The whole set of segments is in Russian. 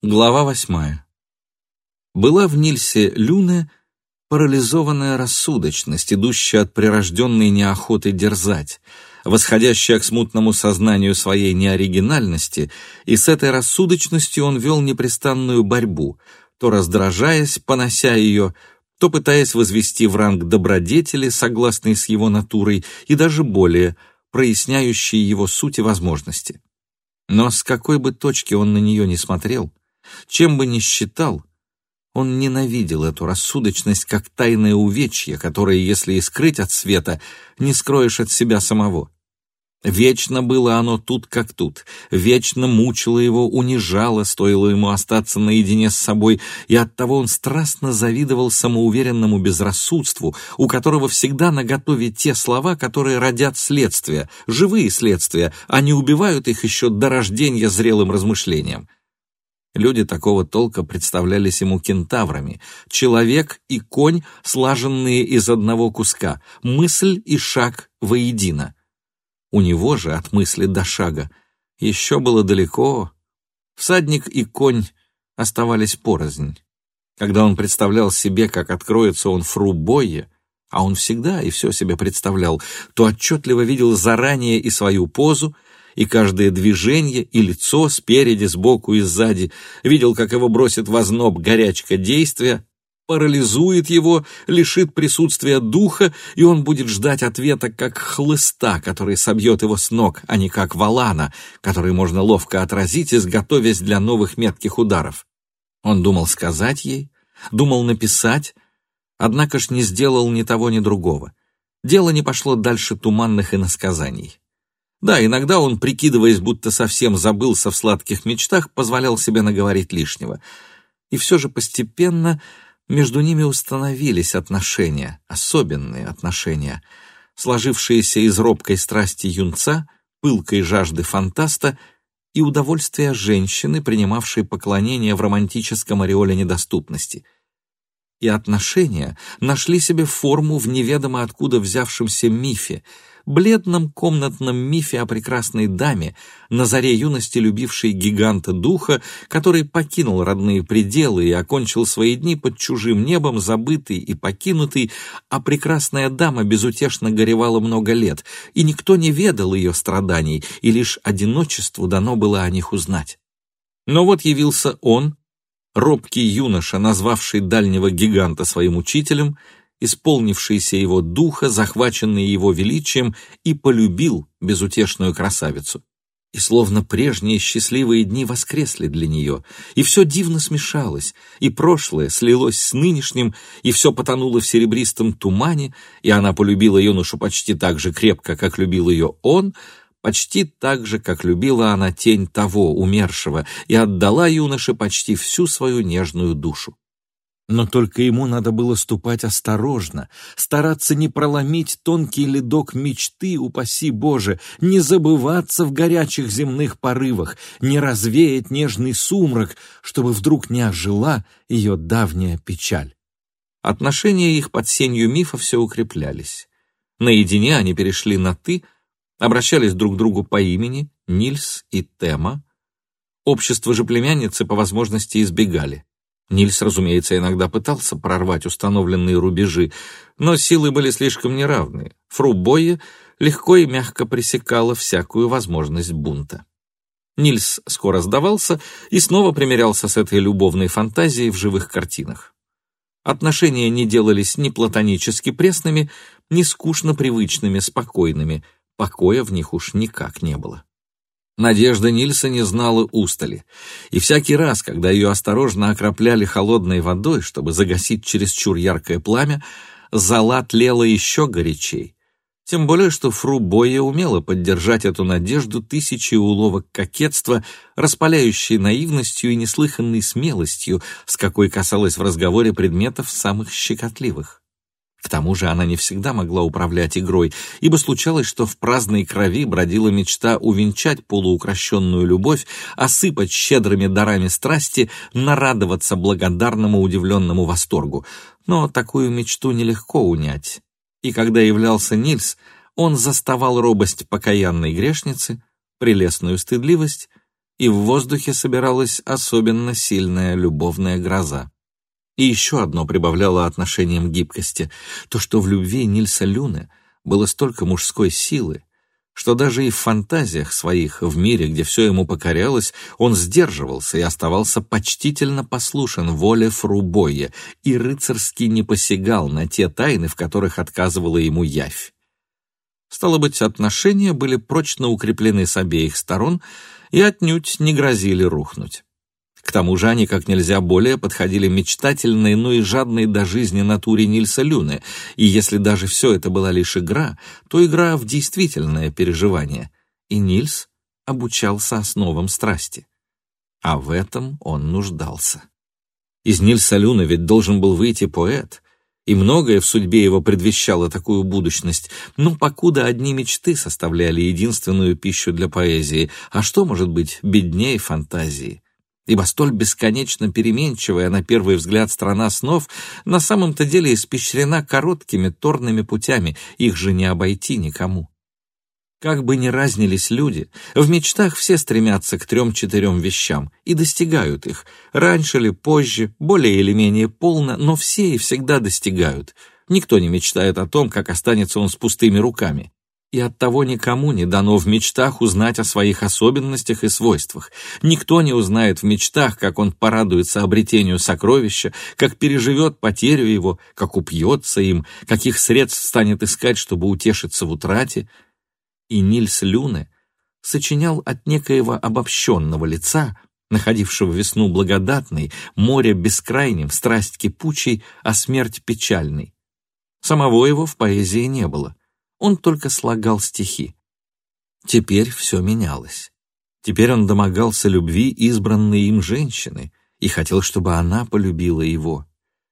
Глава восьмая. Была в Нильсе Люне парализованная рассудочность, идущая от прирожденной неохоты дерзать, восходящая к смутному сознанию своей неоригинальности, и с этой рассудочностью он вел непрестанную борьбу, то раздражаясь, понося ее, то пытаясь возвести в ранг добродетели, согласной с его натурой, и даже более, проясняющей его суть и возможности. Но с какой бы точки он на нее не смотрел, чем бы ни считал, он ненавидел эту рассудочность как тайное увечье, которое, если и скрыть от света, не скроешь от себя самого. Вечно было оно тут как тут, вечно мучило его, унижало, стоило ему остаться наедине с собой, и оттого он страстно завидовал самоуверенному безрассудству, у которого всегда наготове те слова, которые родят следствия, живые следствия, а не убивают их еще до рождения зрелым размышлением. Люди такого толка представлялись ему кентаврами. Человек и конь, слаженные из одного куска, мысль и шаг воедино. У него же от мысли до шага еще было далеко. Всадник и конь оставались порознь. Когда он представлял себе, как откроется он фрубойе, а он всегда и все себе представлял, то отчетливо видел заранее и свою позу, и каждое движение, и лицо спереди, сбоку и сзади, видел, как его бросит в озноб горячка действия, парализует его, лишит присутствия духа, и он будет ждать ответа как хлыста, который собьет его с ног, а не как валана, который можно ловко отразить, изготовясь для новых метких ударов. Он думал сказать ей, думал написать, однако ж не сделал ни того, ни другого. Дело не пошло дальше туманных иносказаний. Да, иногда он, прикидываясь, будто совсем забылся в сладких мечтах, позволял себе наговорить лишнего. И все же постепенно между ними установились отношения, особенные отношения, сложившиеся из робкой страсти юнца, пылкой жажды фантаста и удовольствия женщины, принимавшей поклонение в романтическом ореоле недоступности. И отношения нашли себе форму в неведомо откуда взявшемся мифе — бледном комнатном мифе о прекрасной даме, на заре юности любившей гиганта духа, который покинул родные пределы и окончил свои дни под чужим небом, забытый и покинутый, а прекрасная дама безутешно горевала много лет, и никто не ведал ее страданий, и лишь одиночеству дано было о них узнать. Но вот явился он, робкий юноша, назвавший дальнего гиганта своим учителем, исполнившийся его духа, захваченный его величием, и полюбил безутешную красавицу. И словно прежние счастливые дни воскресли для нее, и все дивно смешалось, и прошлое слилось с нынешним, и все потонуло в серебристом тумане, и она полюбила юношу почти так же крепко, как любил ее он, почти так же, как любила она тень того, умершего, и отдала юноше почти всю свою нежную душу. Но только ему надо было ступать осторожно, стараться не проломить тонкий ледок мечты, упаси Боже, не забываться в горячих земных порывах, не развеять нежный сумрак, чтобы вдруг не ожила ее давняя печаль. Отношения их под сенью мифа все укреплялись. Наедине они перешли на «ты», обращались друг к другу по имени, Нильс и Тема. Общество же племянницы по возможности избегали. Нильс, разумеется, иногда пытался прорвать установленные рубежи, но силы были слишком неравны. Фру Бойе легко и мягко пресекала всякую возможность бунта. Нильс скоро сдавался и снова примирялся с этой любовной фантазией в живых картинах. Отношения не делались ни платонически пресными, ни скучно привычными, спокойными, покоя в них уж никак не было. Надежда Нильса не знала устали, и всякий раз, когда ее осторожно окропляли холодной водой, чтобы загасить чересчур яркое пламя, зола тлела еще горячей. Тем более, что Фру Боя умела поддержать эту надежду тысячи уловок кокетства, распаляющей наивностью и неслыханной смелостью, с какой касалась в разговоре предметов самых щекотливых. К тому же она не всегда могла управлять игрой, ибо случалось, что в праздной крови бродила мечта увенчать полуукращенную любовь, осыпать щедрыми дарами страсти, нарадоваться благодарному удивленному восторгу. Но такую мечту нелегко унять. И когда являлся Нильс, он заставал робость покаянной грешницы, прелестную стыдливость и в воздухе собиралась особенно сильная любовная гроза. И еще одно прибавляло отношениям гибкости, то, что в любви Нильса Люны было столько мужской силы, что даже и в фантазиях своих, в мире, где все ему покорялось, он сдерживался и оставался почтительно послушен воле Фрубоя и рыцарски не посягал на те тайны, в которых отказывала ему явь. Стало быть, отношения были прочно укреплены с обеих сторон и отнюдь не грозили рухнуть. К тому же они как нельзя более подходили мечтательной, но и жадной до жизни натуре Нильса Люны, и если даже все это была лишь игра, то игра в действительное переживание, и Нильс обучался основам страсти. А в этом он нуждался. Из Нильса Люна ведь должен был выйти поэт, и многое в судьбе его предвещало такую будущность, но покуда одни мечты составляли единственную пищу для поэзии, а что может быть беднее фантазии? Ибо столь бесконечно переменчивая на первый взгляд страна снов на самом-то деле испещрена короткими торными путями, их же не обойти никому. Как бы ни разнились люди, в мечтах все стремятся к трем-четырем вещам и достигают их, раньше или позже, более или менее полно, но все и всегда достигают. Никто не мечтает о том, как останется он с пустыми руками и оттого никому не дано в мечтах узнать о своих особенностях и свойствах. Никто не узнает в мечтах, как он порадуется обретению сокровища, как переживет потерю его, как упьется им, каких средств станет искать, чтобы утешиться в утрате. И Нильс Люне сочинял от некоего обобщенного лица, находившего весну благодатной, море бескрайним, страсть кипучей, а смерть печальной. Самого его в поэзии не было он только слагал стихи. Теперь все менялось. Теперь он домогался любви избранной им женщины и хотел, чтобы она полюбила его.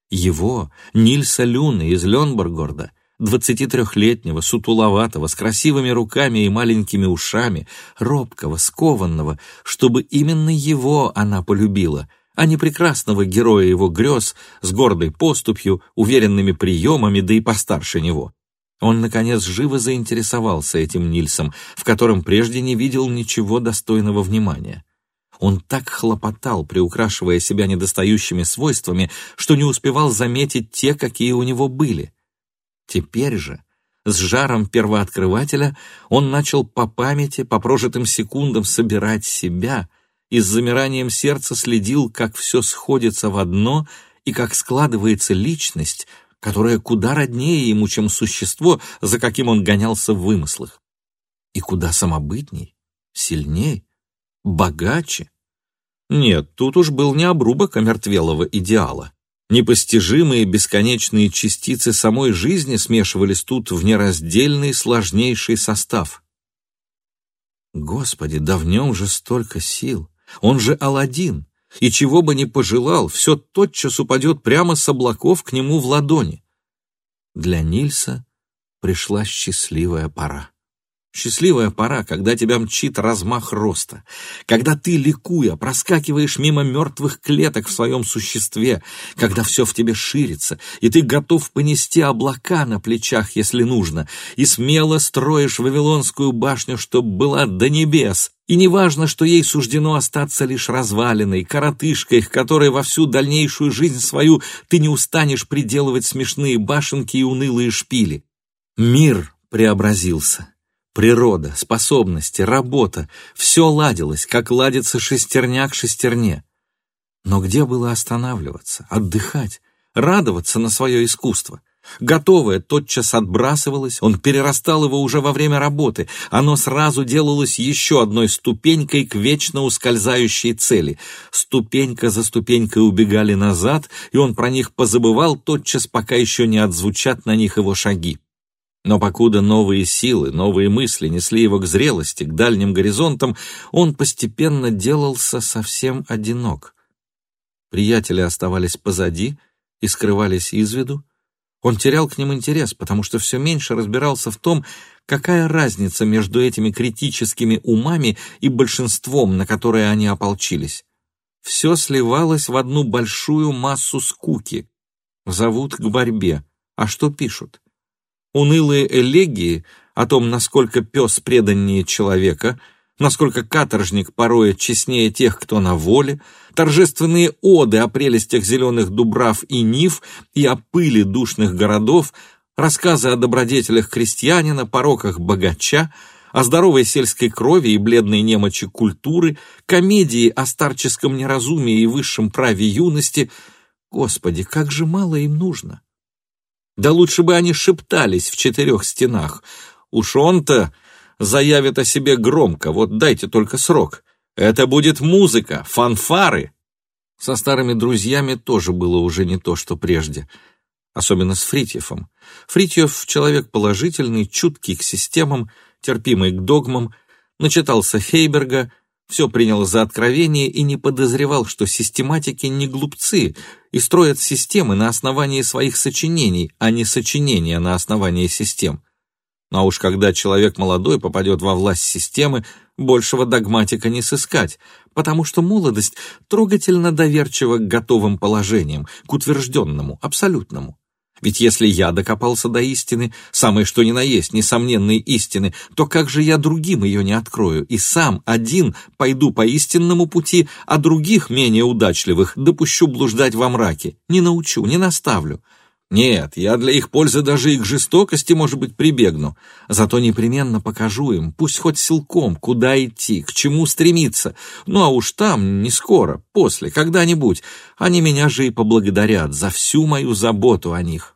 Его, Нильса Люна из Ленборгорда, 23-летнего, сутуловатого, с красивыми руками и маленькими ушами, робкого, скованного, чтобы именно его она полюбила, а не прекрасного героя его грез с гордой поступью, уверенными приемами, да и постарше него. Он, наконец, живо заинтересовался этим Нильсом, в котором прежде не видел ничего достойного внимания. Он так хлопотал, приукрашивая себя недостающими свойствами, что не успевал заметить те, какие у него были. Теперь же, с жаром первооткрывателя, он начал по памяти, по прожитым секундам собирать себя и с замиранием сердца следил, как все сходится в одно и как складывается личность, которое куда роднее ему, чем существо, за каким он гонялся в вымыслах. И куда самобытней, сильней, богаче. Нет, тут уж был не обрубок омертвелого идеала. Непостижимые бесконечные частицы самой жизни смешивались тут в нераздельный сложнейший состав. Господи, да в нем же столько сил! Он же Аладдин, и чего бы ни пожелал, все тотчас упадет прямо с облаков к нему в ладони. Для Нильса пришла счастливая пора. Счастливая пора, когда тебя мчит размах роста, когда ты, ликуя, проскакиваешь мимо мертвых клеток в своем существе, когда все в тебе ширится, и ты готов понести облака на плечах, если нужно, и смело строишь Вавилонскую башню, чтоб была до небес, и не важно, что ей суждено остаться лишь развалиной, коротышкой, к которой во всю дальнейшую жизнь свою ты не устанешь приделывать смешные башенки и унылые шпили. Мир преобразился. Природа, способности, работа — все ладилось, как ладится шестерня к шестерне. Но где было останавливаться, отдыхать, радоваться на свое искусство? Готовое тотчас отбрасывалось, он перерастал его уже во время работы, оно сразу делалось еще одной ступенькой к вечно ускользающей цели. Ступенька за ступенькой убегали назад, и он про них позабывал тотчас, пока еще не отзвучат на них его шаги. Но покуда новые силы, новые мысли несли его к зрелости, к дальним горизонтам, он постепенно делался совсем одинок. Приятели оставались позади и скрывались из виду. Он терял к ним интерес, потому что все меньше разбирался в том, какая разница между этими критическими умами и большинством, на которое они ополчились. Все сливалось в одну большую массу скуки. Зовут к борьбе. А что пишут? Унылые элегии о том, насколько пес преданнее человека, насколько каторжник порой честнее тех, кто на воле, торжественные оды о прелестях зеленых дубрав и нив и о пыли душных городов, рассказы о добродетелях крестьянина, пороках богача, о здоровой сельской крови и бледной немочи культуры, комедии о старческом неразумии и высшем праве юности. Господи, как же мало им нужно! Да лучше бы они шептались в четырех стенах. Уж он-то заявит о себе громко, вот дайте только срок. Это будет музыка, фанфары. Со старыми друзьями тоже было уже не то, что прежде. Особенно с Фритьефом. Фритьев — человек положительный, чуткий к системам, терпимый к догмам, начитался Хейберга, все принял за откровение и не подозревал, что систематики не глупцы и строят системы на основании своих сочинений, а не сочинения на основании систем. А уж когда человек молодой попадет во власть системы, большего догматика не сыскать, потому что молодость трогательно доверчива к готовым положениям, к утвержденному, абсолютному. Ведь если я докопался до истины, самой что ни на есть, несомненной истины, то как же я другим ее не открою, и сам один пойду по истинному пути, а других, менее удачливых, допущу блуждать во мраке, не научу, не наставлю. Нет, я для их пользы даже и к жестокости, может быть, прибегну. Зато непременно покажу им, пусть хоть силком, куда идти, к чему стремиться. Ну а уж там, не скоро, после, когда-нибудь, они меня же и поблагодарят за всю мою заботу о них.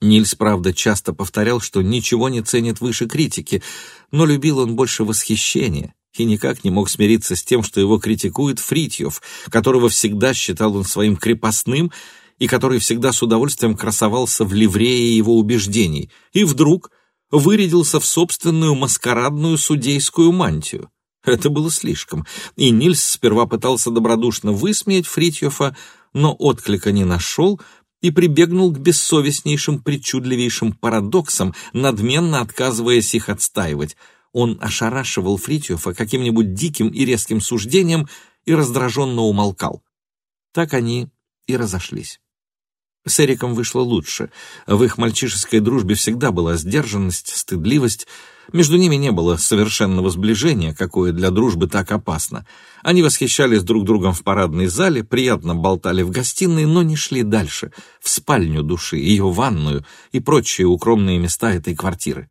Нильс, правда, часто повторял, что ничего не ценит выше критики, но любил он больше восхищения и никак не мог смириться с тем, что его критикует Фритьев, которого всегда считал он своим крепостным и который всегда с удовольствием красовался в ливрее его убеждений, и вдруг вырядился в собственную маскарадную судейскую мантию. Это было слишком, и Нильс сперва пытался добродушно высмеять Фритьёфа, но отклика не нашел и прибегнул к бессовестнейшим, причудливейшим парадоксам, надменно отказываясь их отстаивать. Он ошарашивал Фритьёфа каким-нибудь диким и резким суждением и раздраженно умолкал. Так они и разошлись. С Эриком вышло лучше. В их мальчишеской дружбе всегда была сдержанность, стыдливость. Между ними не было совершенного сближения, какое для дружбы так опасно. Они восхищались друг другом в парадной зале, приятно болтали в гостиной, но не шли дальше, в спальню души, ее ванную и прочие укромные места этой квартиры.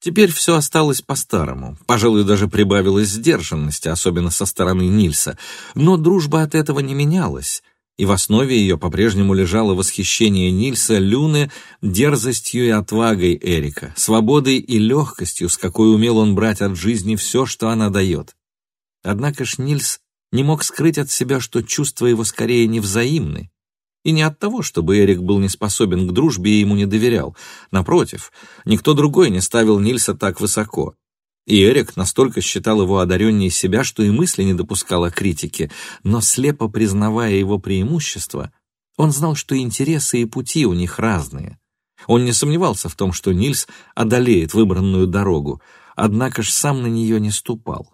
Теперь все осталось по-старому. Пожалуй, даже прибавилось сдержанности, особенно со стороны Нильса. Но дружба от этого не менялась и в основе ее по-прежнему лежало восхищение Нильса Люны дерзостью и отвагой Эрика, свободой и легкостью, с какой умел он брать от жизни все, что она дает. Однако ж Нильс не мог скрыть от себя, что чувства его скорее невзаимны, и не от того, чтобы Эрик был не способен к дружбе и ему не доверял. Напротив, никто другой не ставил Нильса так высоко. И Эрик настолько считал его одареннее себя, что и мысли не допускал о критике, но слепо признавая его преимущества, он знал, что интересы и пути у них разные. Он не сомневался в том, что Нильс одолеет выбранную дорогу, однако ж сам на нее не ступал.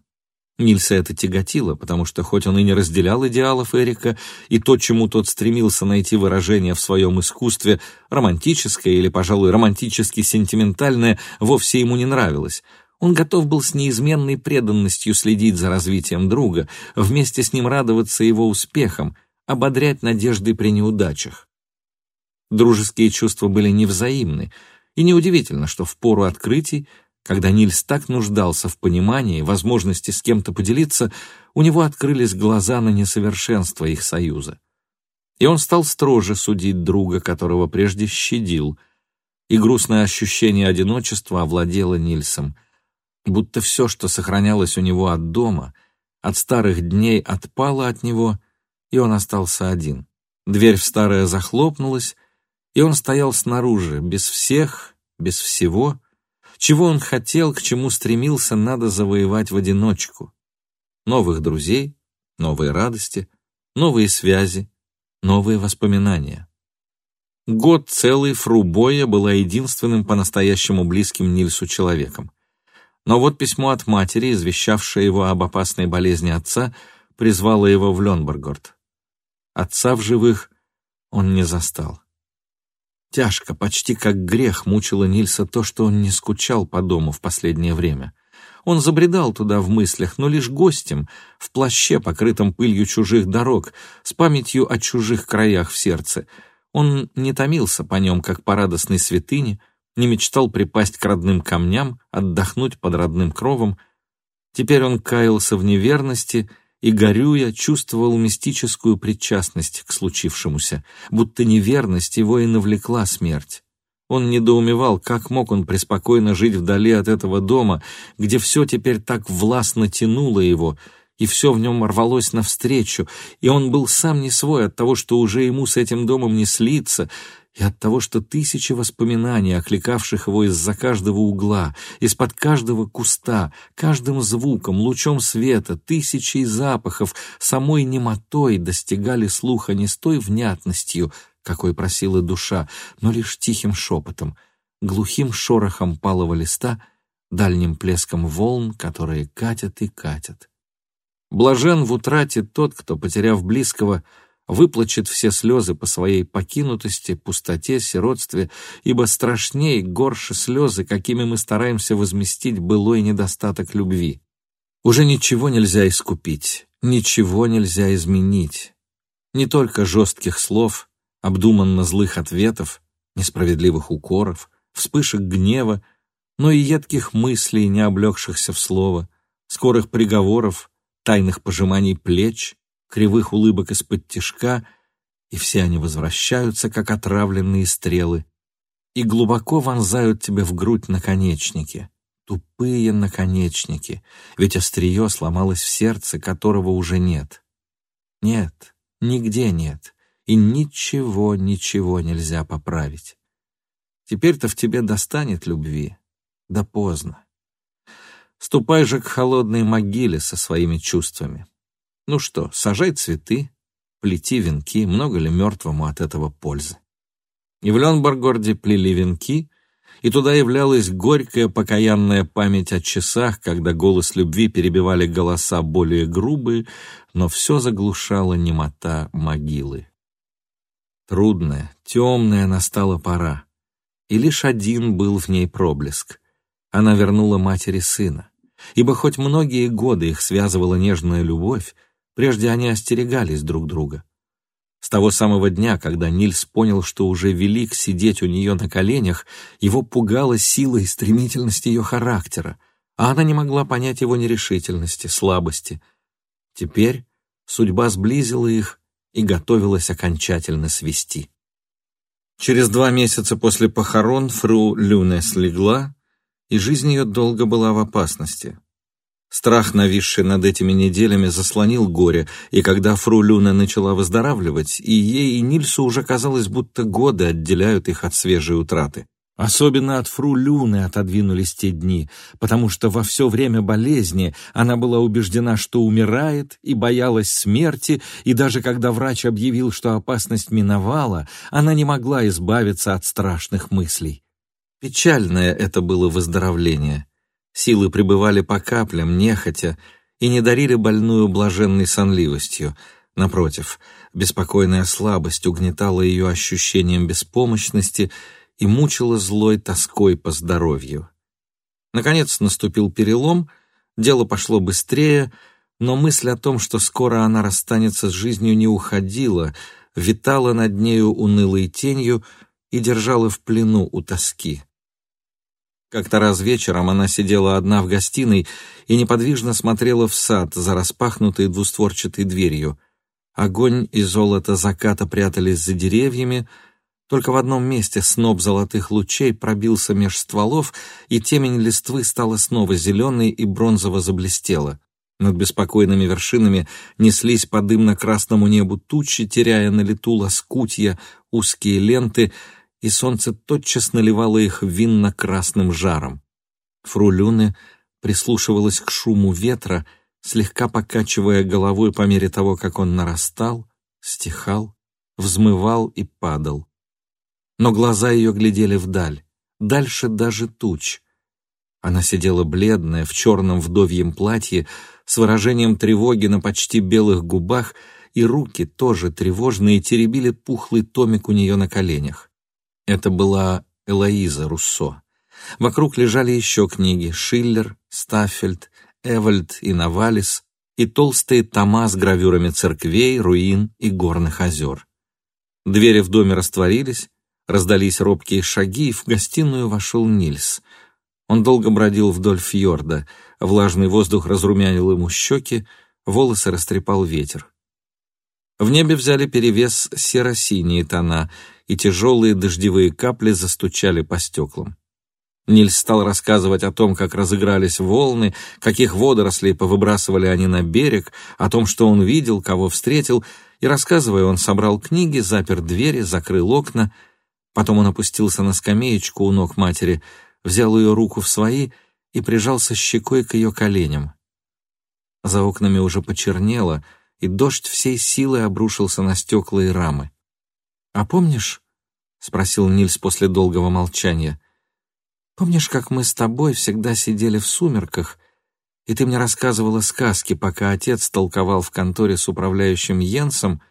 Нильса это тяготило, потому что хоть он и не разделял идеалов Эрика, и то, чему тот стремился найти выражение в своем искусстве, романтическое или, пожалуй, романтически-сентиментальное, вовсе ему не нравилось — он готов был с неизменной преданностью следить за развитием друга, вместе с ним радоваться его успехам, ободрять надежды при неудачах. Дружеские чувства были невзаимны, и неудивительно, что в пору открытий, когда Нильс так нуждался в понимании, возможности с кем-то поделиться, у него открылись глаза на несовершенство их союза. И он стал строже судить друга, которого прежде щадил, и грустное ощущение одиночества овладело Нильсом — будто все, что сохранялось у него от дома, от старых дней отпало от него, и он остался один. Дверь в старое захлопнулась, и он стоял снаружи, без всех, без всего. Чего он хотел, к чему стремился, надо завоевать в одиночку. Новых друзей, новые радости, новые связи, новые воспоминания. Год целый Фрубоя была единственным по-настоящему близким Нильсу человеком. Но вот письмо от матери, извещавшее его об опасной болезни отца, призвало его в Ленбергорд. Отца в живых он не застал. Тяжко, почти как грех, мучило Нильса то, что он не скучал по дому в последнее время. Он забредал туда в мыслях, но лишь гостем, в плаще, покрытом пылью чужих дорог, с памятью о чужих краях в сердце. Он не томился по нем, как по радостной святыне, не мечтал припасть к родным камням, отдохнуть под родным кровом. Теперь он каялся в неверности и, горюя, чувствовал мистическую причастность к случившемуся, будто неверность его и навлекла смерть. Он недоумевал, как мог он преспокойно жить вдали от этого дома, где все теперь так властно тянуло его, и все в нем рвалось навстречу, и он был сам не свой от того, что уже ему с этим домом не слиться, и от того, что тысячи воспоминаний, окликавших его из-за каждого угла, из-под каждого куста, каждым звуком, лучом света, тысячей запахов, самой немотой достигали слуха не с той внятностью, какой просила душа, но лишь тихим шепотом, глухим шорохом палого листа, дальним плеском волн, которые катят и катят. Блажен в утрате тот, кто, потеряв близкого, выплачет все слезы по своей покинутости, пустоте, сиротстве, ибо страшней, горше слезы, какими мы стараемся возместить былой недостаток любви. Уже ничего нельзя искупить, ничего нельзя изменить. Не только жестких слов, обдуманно злых ответов, несправедливых укоров, вспышек гнева, но и едких мыслей, не облегшихся в слово, скорых приговоров, тайных пожиманий плеч, кривых улыбок из-под тишка, и все они возвращаются, как отравленные стрелы, и глубоко вонзают тебе в грудь наконечники, тупые наконечники, ведь острие сломалось в сердце, которого уже нет. Нет, нигде нет, и ничего, ничего нельзя поправить. Теперь-то в тебе достанет любви, да поздно. Ступай же к холодной могиле со своими чувствами. Ну что, сажай цветы, плети венки, много ли мертвому от этого пользы? И в Ленборгорде плели венки, и туда являлась горькая покаянная память о часах, когда голос любви перебивали голоса более грубые, но все заглушала немота могилы. Трудная, темная настала пора, и лишь один был в ней проблеск. Она вернула матери сына, ибо хоть многие годы их связывала нежная любовь, Прежде они остерегались друг друга. С того самого дня, когда Нильс понял, что уже велик сидеть у нее на коленях, его пугала сила и стремительность ее характера, а она не могла понять его нерешительности, слабости. Теперь судьба сблизила их и готовилась окончательно свести. Через два месяца после похорон фру Люне слегла, и жизнь ее долго была в опасности. Страх, нависший над этими неделями, заслонил горе, и когда фру Люна начала выздоравливать, и ей, и Нильсу уже казалось, будто годы отделяют их от свежей утраты. Особенно от фру Люны отодвинулись те дни, потому что во все время болезни она была убеждена, что умирает, и боялась смерти, и даже когда врач объявил, что опасность миновала, она не могла избавиться от страшных мыслей. Печальное это было выздоровление — Силы пребывали по каплям, нехотя, и не дарили больную блаженной сонливостью. Напротив, беспокойная слабость угнетала ее ощущением беспомощности и мучила злой тоской по здоровью. Наконец наступил перелом, дело пошло быстрее, но мысль о том, что скоро она расстанется с жизнью, не уходила, витала над нею унылой тенью и держала в плену у тоски. Как-то раз вечером она сидела одна в гостиной и неподвижно смотрела в сад за распахнутой двустворчатой дверью. Огонь и золото заката прятались за деревьями, только в одном месте сноп золотых лучей пробился меж стволов, и темень листвы стала снова зеленой и бронзово заблестела. Над беспокойными вершинами неслись по дымно-красному небу тучи, теряя на лету лоскутья, узкие ленты — и солнце тотчас наливало их винно-красным жаром. Фру Люне прислушивалась к шуму ветра, слегка покачивая головой по мере того, как он нарастал, стихал, взмывал и падал. Но глаза ее глядели вдаль, дальше даже туч. Она сидела бледная, в черном вдовьем платье, с выражением тревоги на почти белых губах, и руки, тоже тревожные, теребили пухлый томик у нее на коленях. Это была Элоиза Руссо. Вокруг лежали еще книги — Шиллер, Стаффельд, Эвальд и Навалис, и толстые тома с гравюрами церквей, руин и горных озер. Двери в доме растворились, раздались робкие шаги, и в гостиную вошел Нильс. Он долго бродил вдоль фьорда, влажный воздух разрумянил ему щеки, волосы растрепал ветер. В небе взяли перевес серо-синие тона, и тяжелые дождевые капли застучали по стеклам. Нильс стал рассказывать о том, как разыгрались волны, каких водорослей повыбрасывали они на берег, о том, что он видел, кого встретил, и, рассказывая, он собрал книги, запер двери, закрыл окна. Потом он опустился на скамеечку у ног матери, взял ее руку в свои и прижался щекой к ее коленям. За окнами уже почернело, и дождь всей силой обрушился на стекла и рамы. «А помнишь?» — спросил Нильс после долгого молчания. Помнишь, как мы с тобой всегда сидели в сумерках, и ты мне рассказывала сказки, пока отец толковал в конторе с управляющим Йенсом,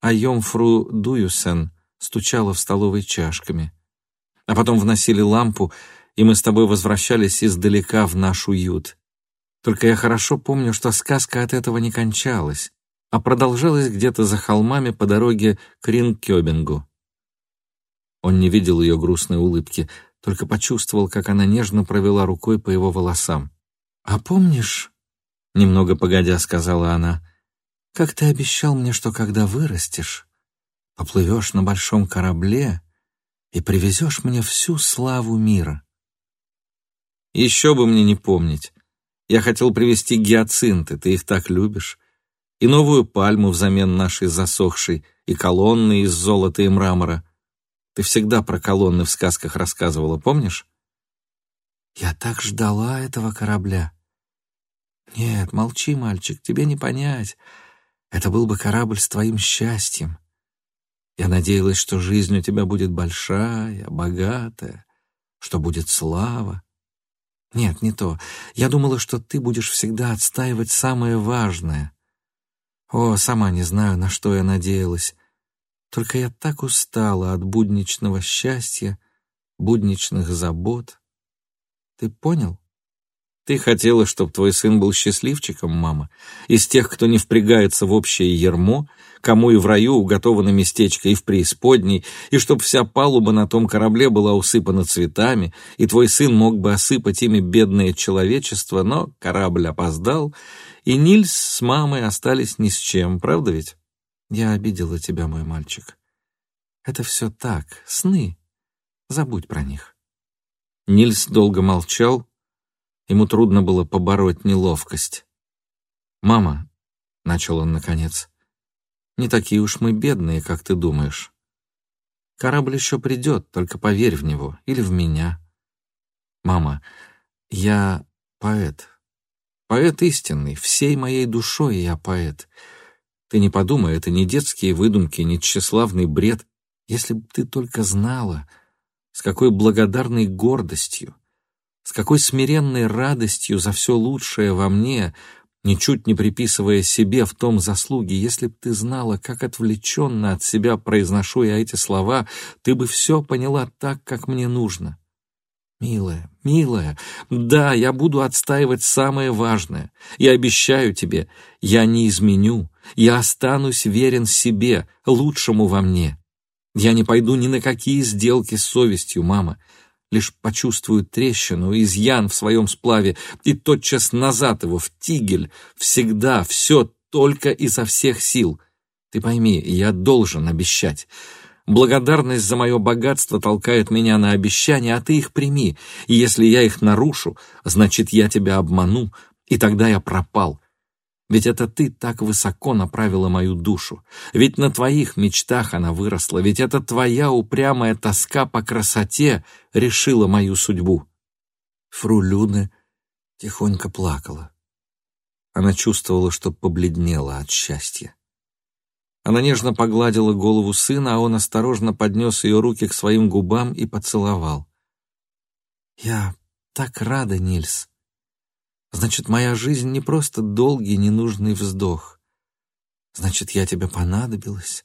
а Йомфру Дуюсен стучала в столовой чашками. А потом вносили лампу, и мы с тобой возвращались издалека в наш уют. Только я хорошо помню, что сказка от этого не кончалась, а продолжалась где-то за холмами по дороге к Ринкёбингу. Он не видел ее грустной улыбки — только почувствовал, как она нежно провела рукой по его волосам. «А помнишь, — немного погодя сказала она, — как ты обещал мне, что когда вырастешь, поплывешь на большом корабле и привезешь мне всю славу мира?» «Еще бы мне не помнить. Я хотел привезти гиацинты, ты их так любишь, и новую пальму взамен нашей засохшей, и колонны из золота и мрамора, ты всегда про колонны в сказках рассказывала, помнишь? Я так ждала этого корабля. Нет, молчи, мальчик, тебе не понять. Это был бы корабль с твоим счастьем. Я надеялась, что жизнь у тебя будет большая, богатая, что будет слава. Нет, не то. Я думала, что ты будешь всегда отстаивать самое важное. О, сама не знаю, на что я надеялась. Только я так устала от будничного счастья, будничных забот. Ты понял? Ты хотела, чтобы твой сын был счастливчиком, мама, из тех, кто не впрягается в общее ермо, кому и в раю уготовано местечко, и в преисподней, и чтоб вся палуба на том корабле была усыпана цветами, и твой сын мог бы осыпать ими бедное человечество, но корабль опоздал, и Нильс с мамой остались ни с чем, правда ведь? Я обидела тебя, мой мальчик. Это все так, сны. Забудь про них. Нильс долго молчал. Ему трудно было побороть неловкость. «Мама», — начал он наконец, — «не такие уж мы бедные, как ты думаешь. Корабль еще придет, только поверь в него или в меня. Мама, я поэт. Поэт истинный, всей моей душой я поэт. Ты не подумай, это не детские выдумки, не тщеславный бред. Если бы ты только знала, с какой благодарной гордостью, с какой смиренной радостью за все лучшее во мне, ничуть не приписывая себе в том заслуги, если б ты знала, как отвлеченно от себя произношу я эти слова, ты бы все поняла так, как мне нужно. Милая, милая, да, я буду отстаивать самое важное. Я обещаю тебе, я не изменю, я останусь верен себе, лучшему во мне. Я не пойду ни на какие сделки с совестью, мама. Лишь почувствую трещину, изъян в своем сплаве, и тотчас назад его, в тигель, всегда, все только изо всех сил. Ты пойми, я должен обещать. Благодарность за мое богатство толкает меня на обещания, а ты их прими. И если я их нарушу, значит, я тебя обману, и тогда я пропал. Ведь это ты так высоко направила мою душу. Ведь на твоих мечтах она выросла. Ведь это твоя упрямая тоска по красоте решила мою судьбу. Фру Люне тихонько плакала. Она чувствовала, что побледнела от счастья. Она нежно погладила голову сына, а он осторожно поднес ее руки к своим губам и поцеловал. «Я так рада, Нильс. Значит, моя жизнь не просто долгий ненужный вздох. Значит, я тебе понадобилась.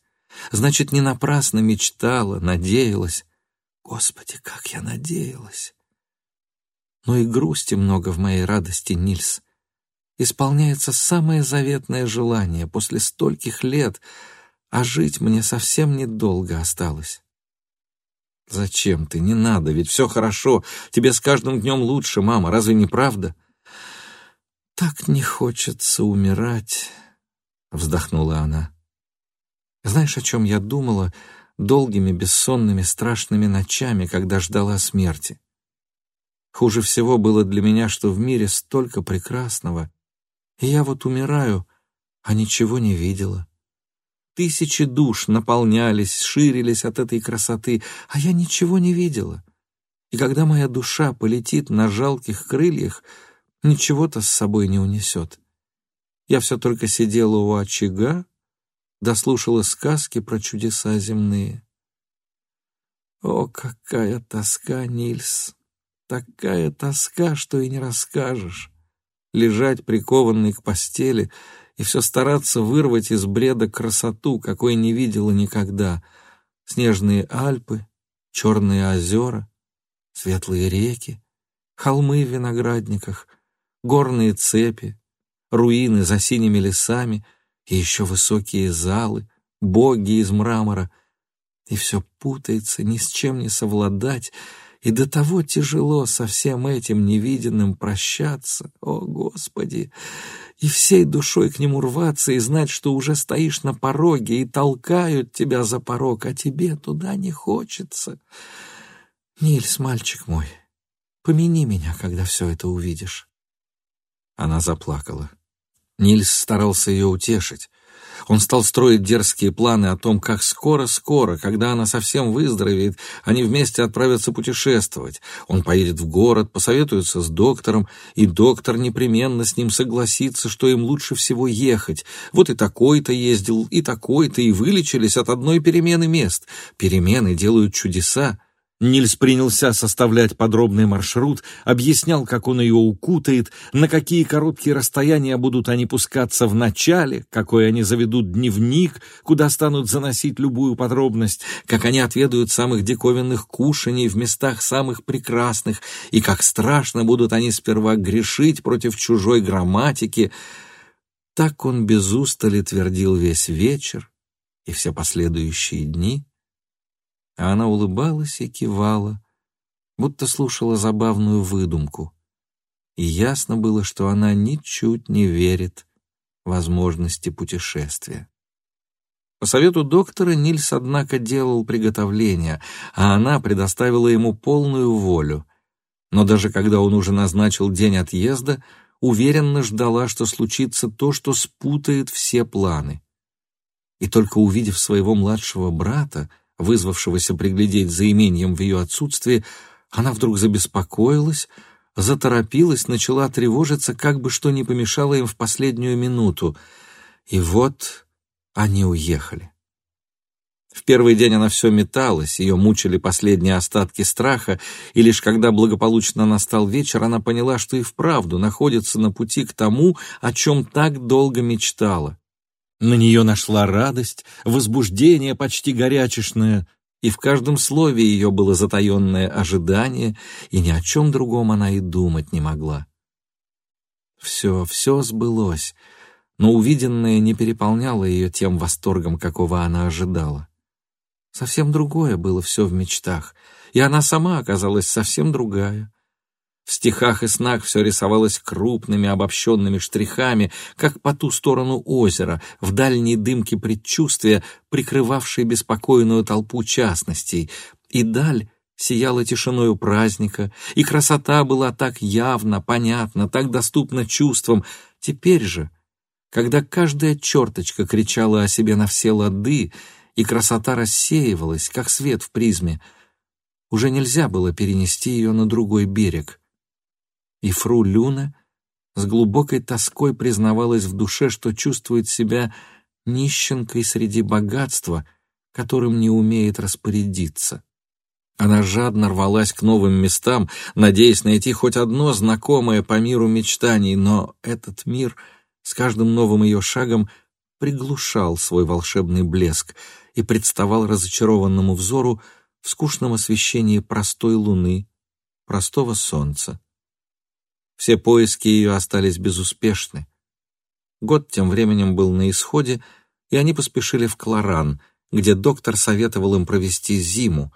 Значит, не напрасно мечтала, надеялась. Господи, как я надеялась!» но и грусти много в моей радости, Нильс. Исполняется самое заветное желание после стольких лет, а жить мне совсем недолго осталось. Зачем ты? Не надо, ведь все хорошо. Тебе с каждым днем лучше, мама, разве не правда? Так не хочется умирать, вздохнула она. Знаешь, о чем я думала долгими, бессонными, страшными ночами, когда ждала смерти? Хуже всего было для меня, что в мире столько прекрасного, я вот умираю, а ничего не видела. Тысячи душ наполнялись, ширились от этой красоты, а я ничего не видела. И когда моя душа полетит на жалких крыльях, ничего-то с собой не унесет. Я все только сидела у очага, дослушала сказки про чудеса земные. О, какая тоска, Нильс! Такая тоска, что и не расскажешь. Лежать прикованный к постели и все стараться вырвать из бреда красоту, какой не видела никогда. Снежные Альпы, черные озера, светлые реки, холмы в виноградниках, горные цепи, руины за синими лесами — и еще высокие залы, боги из мрамора. И все путается, ни с чем не совладать, и до того тяжело со всем этим невиденным прощаться, о Господи, и всей душой к нему рваться и знать, что уже стоишь на пороге и толкают тебя за порог, а тебе туда не хочется. Нильс, мальчик мой, помяни меня, когда все это увидишь. Она заплакала. Нильс старался ее утешить. Он стал строить дерзкие планы о том, как скоро-скоро, когда она совсем выздоровеет, они вместе отправятся путешествовать. Он поедет в город, посоветуется с доктором, и доктор непременно с ним согласится, что им лучше всего ехать. Вот и такой-то ездил, и такой-то, и вылечились от одной перемены мест. Перемены делают чудеса. Нильс принялся составлять подробный маршрут, объяснял, как он ее укутает, на какие короткие расстояния будут они пускаться в начале, какой они заведут дневник, куда станут заносить любую подробность, как они отведают самых диковинных кушаний в местах самых прекрасных, и как страшно будут они сперва грешить против чужой грамматики. Так он без устали твердил весь вечер и все последующие дни — а она улыбалась и кивала, будто слушала забавную выдумку. И ясно было, что она ничуть не верит возможности путешествия. По совету доктора Нильс, однако, делал приготовления, а она предоставила ему полную волю. Но даже когда он уже назначил день отъезда, уверенно ждала, что случится то, что спутает все планы. И только увидев своего младшего брата, вызвавшегося приглядеть за имением в ее отсутствие, она вдруг забеспокоилась, заторопилась, начала тревожиться, как бы что ни помешало им в последнюю минуту. И вот они уехали. В первый день она все металась, ее мучили последние остатки страха, и лишь когда благополучно настал вечер, она поняла, что и вправду находится на пути к тому, о чем так долго мечтала. На нее нашла радость, возбуждение почти горячешное, и в каждом слове ее было затаенное ожидание, и ни о чем другом она и думать не могла. Все, все сбылось, но увиденное не переполняло ее тем восторгом, какого она ожидала. Совсем другое было все в мечтах, и она сама оказалась совсем другая. В стихах и снах все рисовалось крупными обобщенными штрихами, как по ту сторону озера, в дальней дымке предчувствия, прикрывавшей беспокойную толпу частностей. И даль сияла тишиною праздника, и красота была так явна, понятна, так доступна чувствам. Теперь же, когда каждая черточка кричала о себе на все лады, и красота рассеивалась, как свет в призме, уже нельзя было перенести ее на другой берег — и фру Люна с глубокой тоской признавалась в душе, что чувствует себя нищенкой среди богатства, которым не умеет распорядиться. Она жадно рвалась к новым местам, надеясь найти хоть одно знакомое по миру мечтаний, но этот мир с каждым новым ее шагом приглушал свой волшебный блеск и представал разочарованному взору в скучном освещении простой луны, простого солнца Все поиски ее остались безуспешны. Год тем временем был на исходе, и они поспешили в Кларан, где доктор советовал им провести зиму,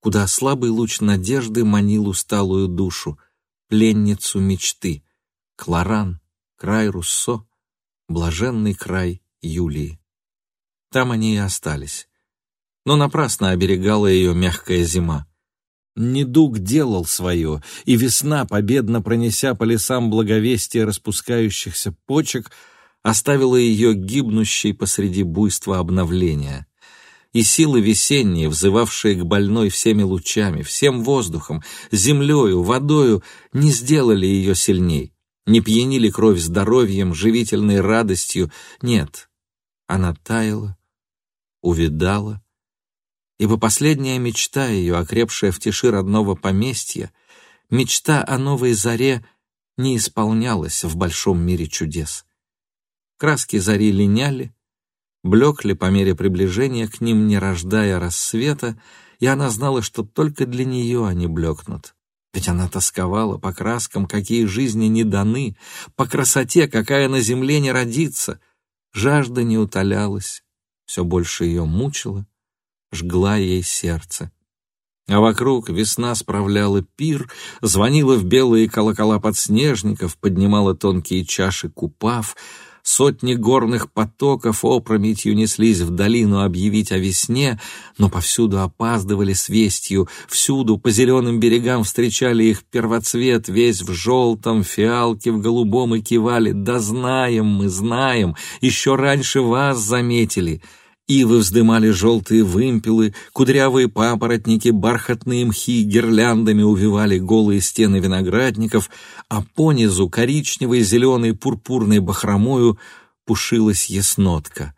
куда слабый луч надежды манил усталую душу, пленницу мечты. Кларан, край Руссо, блаженный край Юлии. Там они и остались. Но напрасно оберегала ее мягкая зима. Недуг делал свое, и весна, победно пронеся по лесам благовестия распускающихся почек, оставила ее гибнущей посреди буйства обновления. И силы весенние, взывавшие к больной всеми лучами, всем воздухом, землею, водою, не сделали ее сильней, не пьянили кровь здоровьем, живительной радостью. Нет, она таяла, увидала, ибо последняя мечта ее, окрепшая в тиши родного поместья, мечта о новой заре не исполнялась в большом мире чудес. Краски зари линяли, блекли по мере приближения к ним, не рождая рассвета, и она знала, что только для нее они блекнут. Ведь она тосковала по краскам, какие жизни не даны, по красоте, какая на земле не родится. Жажда не утолялась, все больше ее мучила, жгла ей сердце. А вокруг весна справляла пир, звонила в белые колокола подснежников, поднимала тонкие чаши купав, Сотни горных потоков опрометью неслись в долину объявить о весне, но повсюду опаздывали с вестью, всюду по зеленым берегам встречали их первоцвет, весь в желтом, фиалки в голубом и кивали «Да знаем мы, знаем, еще раньше вас заметили». Ивы вздымали желтые вымпелы, кудрявые папоротники, бархатные мхи гирляндами увивали голые стены виноградников, а понизу коричневой, зеленой, пурпурной бахромою пушилась яснотка.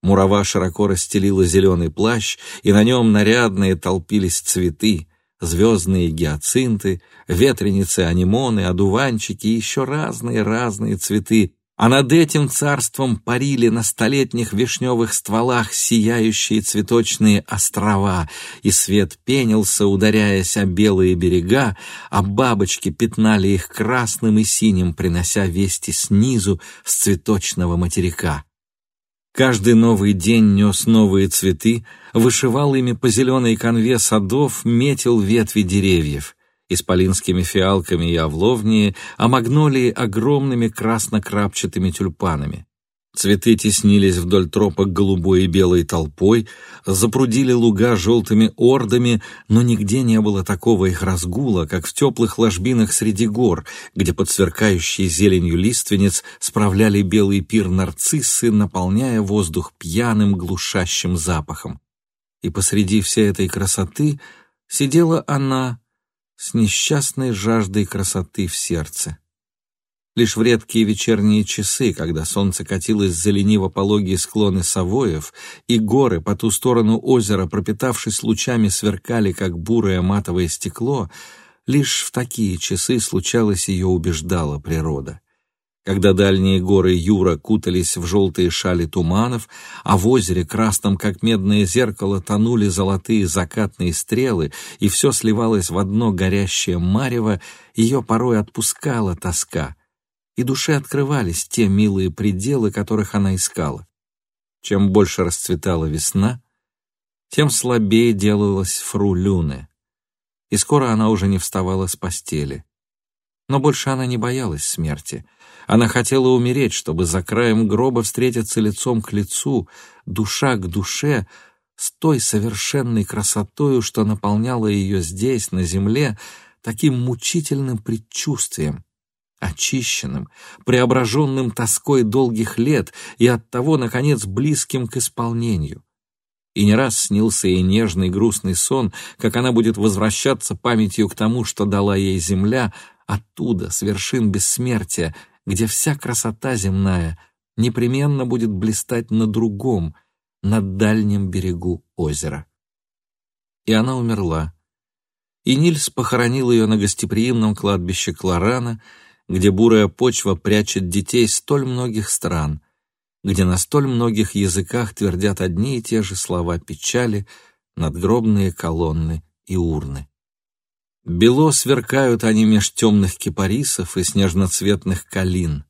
Мурава широко расстелила зеленый плащ, и на нем нарядные толпились цветы, звездные гиацинты, ветреницы, анимоны, одуванчики и еще разные-разные цветы, а над этим царством парили на столетних вишневых стволах сияющие цветочные острова, и свет пенился, ударяясь о белые берега, а бабочки пятнали их красным и синим, принося вести снизу с цветочного материка. Каждый новый день нес новые цветы, вышивал ими по зеленой конве садов, метил ветви деревьев — исполинскими фиалками и овловнии, а магнолии огромными красно-крапчатыми тюльпанами. Цветы теснились вдоль тропок голубой и белой толпой, запрудили луга желтыми ордами, но нигде не было такого их разгула, как в теплых ложбинах среди гор, где под сверкающей зеленью лиственниц справляли белый пир нарциссы, наполняя воздух пьяным глушащим запахом. И посреди всей этой красоты сидела она, с несчастной жаждой красоты в сердце. Лишь в редкие вечерние часы, когда солнце катилось за лениво пологие склоны Савоев, и горы по ту сторону озера, пропитавшись лучами, сверкали, как бурое матовое стекло, лишь в такие часы случалось ее убеждала природа когда дальние горы Юра кутались в желтые шали туманов, а в озере, красном как медное зеркало, тонули золотые закатные стрелы, и все сливалось в одно горящее марево, ее порой отпускала тоска, и душе открывались те милые пределы, которых она искала. Чем больше расцветала весна, тем слабее делалась фру Люне, и скоро она уже не вставала с постели. Но больше она не боялась смерти. Она хотела умереть, чтобы за краем гроба встретиться лицом к лицу, душа к душе, с той совершенной красотою, что наполняла ее здесь, на земле, таким мучительным предчувствием, очищенным, преображенным тоской долгих лет и оттого, наконец, близким к исполнению. И не раз снился ей нежный грустный сон, как она будет возвращаться памятью к тому, что дала ей земля, Оттуда, с вершин бессмертия, где вся красота земная непременно будет блистать на другом, на дальнем берегу озера. И она умерла. И Нильс похоронил ее на гостеприимном кладбище Кларана, где бурая почва прячет детей столь многих стран, где на столь многих языках твердят одни и те же слова печали, надгробные колонны и урны. Бело сверкают они меж темных кипарисов и снежноцветных калин.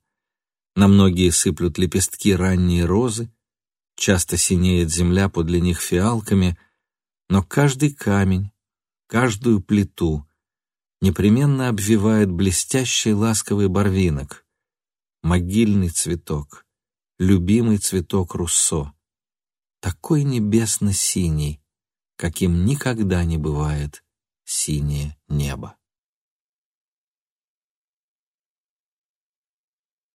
На многие сыплют лепестки ранние розы, часто синеет земля подле них фиалками, но каждый камень, каждую плиту непременно обвивает блестящий ласковый барвинок, могильный цветок, любимый цветок Руссо, такой небесно-синий, каким никогда не бывает синее небо.